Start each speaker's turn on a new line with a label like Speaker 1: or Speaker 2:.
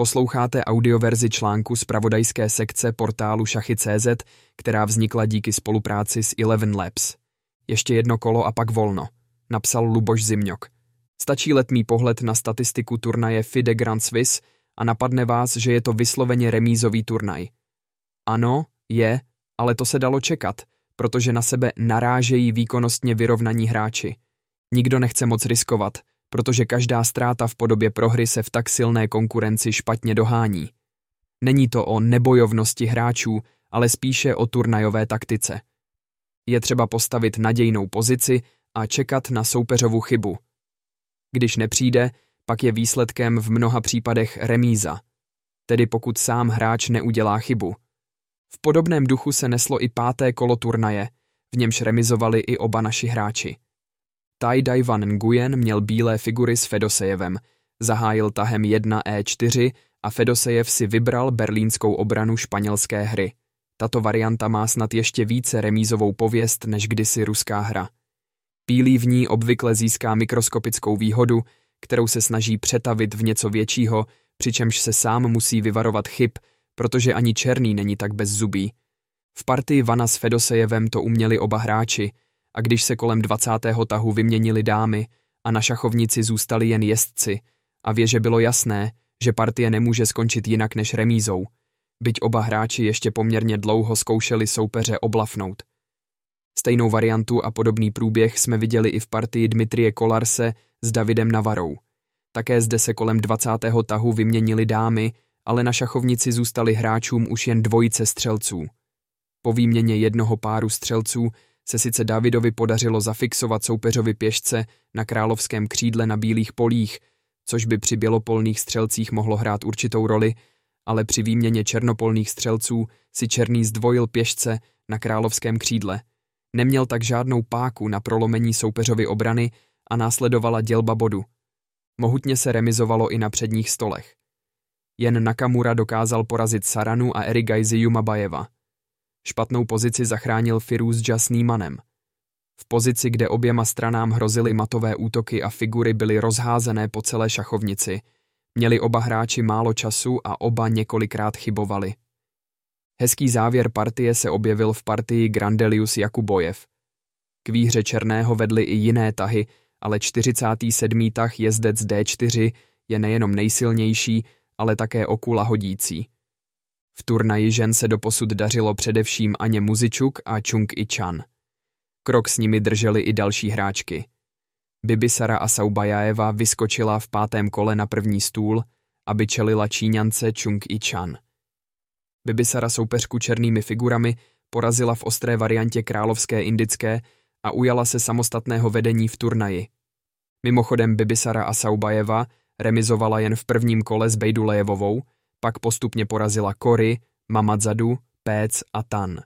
Speaker 1: Posloucháte audioverzi článku z pravodajské sekce portálu Šachy.cz, která vznikla díky spolupráci s Eleven Labs. Ještě jedno kolo a pak volno, napsal Luboš Zimňok. Stačí letmý pohled na statistiku turnaje FIDE Grand Swiss a napadne vás, že je to vysloveně remízový turnaj. Ano, je, ale to se dalo čekat, protože na sebe narážejí výkonnostně vyrovnaní hráči. Nikdo nechce moc riskovat, protože každá ztráta v podobě prohry se v tak silné konkurenci špatně dohání. Není to o nebojovnosti hráčů, ale spíše o turnajové taktice. Je třeba postavit nadějnou pozici a čekat na soupeřovu chybu. Když nepřijde, pak je výsledkem v mnoha případech remíza, tedy pokud sám hráč neudělá chybu. V podobném duchu se neslo i páté kolo turnaje, v němž remizovali i oba naši hráči. Tai Daivan Nguyen měl bílé figury s Fedosejevem, zahájil tahem 1 E4 a Fedosejev si vybral berlínskou obranu španělské hry. Tato varianta má snad ještě více remízovou pověst než kdysi ruská hra. Bílý v ní obvykle získá mikroskopickou výhodu, kterou se snaží přetavit v něco většího, přičemž se sám musí vyvarovat chyb, protože ani černý není tak bez zubí. V partii Vana s Fedosejevem to uměli oba hráči – a když se kolem 20. tahu vyměnili dámy a na šachovnici zůstali jen jezdci a věže bylo jasné, že partie nemůže skončit jinak než remízou, byť oba hráči ještě poměrně dlouho zkoušeli soupeře oblafnout. Stejnou variantu a podobný průběh jsme viděli i v partii Dmitrie Kolarse s Davidem Navarou. Také zde se kolem 20. tahu vyměnili dámy, ale na šachovnici zůstali hráčům už jen dvojice střelců. Po výměně jednoho páru střelců se sice Davidovi podařilo zafixovat soupeřovi pěšce na královském křídle na bílých polích, což by při bělopolných střelcích mohlo hrát určitou roli, ale při výměně černopolných střelců si černý zdvojil pěšce na královském křídle. Neměl tak žádnou páku na prolomení soupeřovy obrany a následovala dělba bodu. Mohutně se remizovalo i na předních stolech. Jen Nakamura dokázal porazit Saranu a Erigajzi Jumabajeva. Špatnou pozici zachránil Firuz Jas Nýmanem. V pozici, kde oběma stranám hrozily matové útoky a figury byly rozházené po celé šachovnici, měli oba hráči málo času a oba několikrát chybovali. Hezký závěr partie se objevil v partii Grandelius Jakubojev. K výhře Černého vedly i jiné tahy, ale 47. tah jezdec D4 je nejenom nejsilnější, ale také okula hodící. V turnaji žen se doposud dařilo především Aně Muzičuk a Chung I Chan. Krok s nimi drželi i další hráčky. Bibisara a Saubajaeva vyskočila v pátém kole na první stůl, aby čelila Číňance Chung I Chan. Bibisara soupeřku černými figurami porazila v ostré variantě královské indické a ujala se samostatného vedení v turnaji. Mimochodem Bibisara a Saubajeva remizovala jen v prvním kole s Bejdulejevovou, pak postupně porazila Kory, Mamadzadu, Péc a Tan.